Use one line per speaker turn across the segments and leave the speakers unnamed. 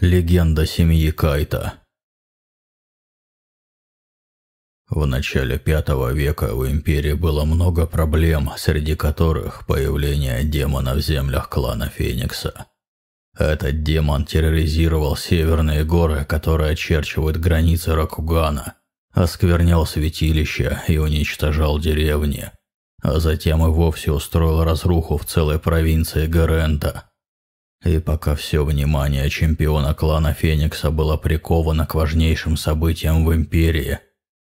Легенда семьи Кайта В начале V века в Империи было много проблем, среди которых появление демона в землях клана Феникса. Этот демон терроризировал северные горы, которые очерчивают границы Ракугана, осквернял святилища и уничтожал деревни, а затем и вовсе устроил разруху в целой провинции Гарента – и пока все внимание чемпиона клана Феникса было приковано к важнейшим событиям в Империи,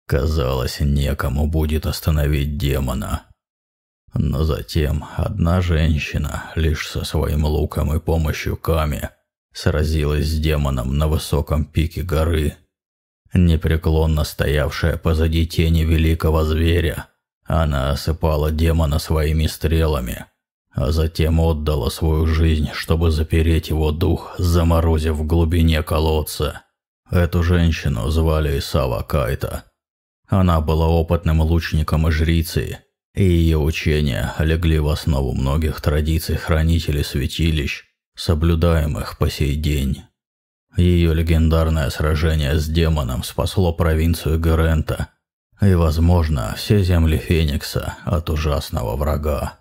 казалось, некому будет остановить демона. Но затем одна женщина, лишь со своим луком и помощью Ками, сразилась с демоном на высоком пике горы. Непреклонно стоявшая позади тени великого зверя, она осыпала демона своими стрелами – а затем отдала свою жизнь, чтобы запереть его дух, заморозив в глубине колодца. Эту женщину звали Исава Кайта. Она была опытным лучником и жрицей, и ее учения легли в основу многих традиций хранителей святилищ, соблюдаемых по сей день. Ее легендарное сражение с демоном спасло провинцию Герента и, возможно, все земли Феникса от ужасного врага.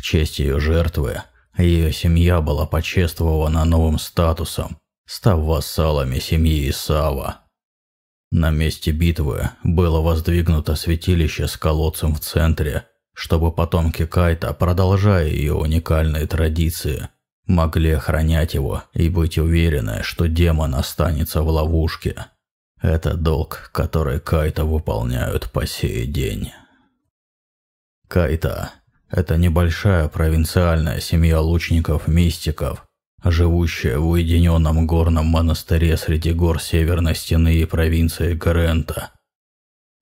В честь ее жертвы ее семья была почествована новым статусом, став вассалами семьи Исава. На месте битвы было воздвигнуто святилище с колодцем в центре, чтобы потомки Кайта, продолжая ее уникальные традиции, могли охранять его и быть уверены, что демон останется в ловушке. Это долг, который Кайта выполняют по сей день. Кайта это небольшая провинциальная семья лучников-мистиков, живущая в уединенном горном монастыре среди гор северной стены и провинции Грента.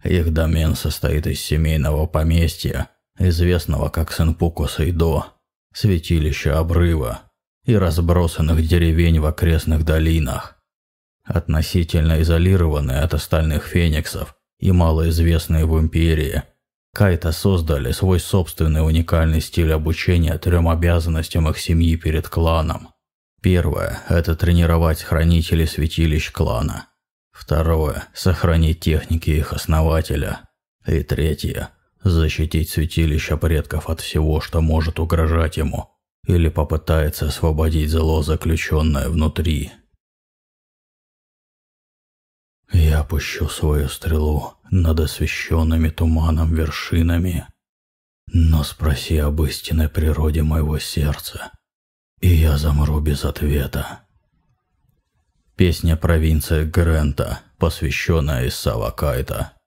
Их домен состоит из семейного поместья, известного как Сенпуку Сейдо, святилища обрыва и разбросанных деревень в окрестных долинах. Относительно изолированные от остальных фениксов и малоизвестные в Империи – Кайта создали свой собственный уникальный стиль обучения трем обязанностям их семьи перед кланом. Первое – это тренировать хранителей святилищ клана. Второе – сохранить техники их основателя. И третье – защитить святилища предков от всего, что может угрожать ему, или попытается освободить зло, заключенное внутри. Я пущу свою стрелу над освещенными туманом вершинами. Но спроси об истинной природе моего сердца, и я замру без ответа. Песня провинции Грента, посвященная Исава Кайта.